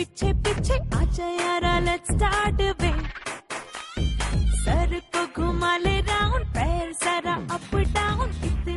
पीछे पीछे आजा यारा लेट्स स्टार्ट वे सर को घुमा ले राउंड पैर सारा अप डाउन इतने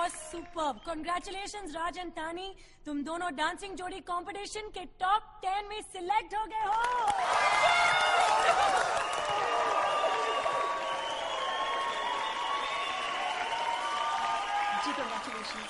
was super congratulation Raj and तानी तुम दोनों डांसिंग जोड़ी कॉम्पिटिशन के टॉप टेन में सिलेक्ट हो गए हो. जी कंग्रेचुलेशन